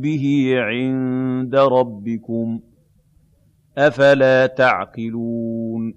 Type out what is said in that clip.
به عند ربكم أفلا تعقلون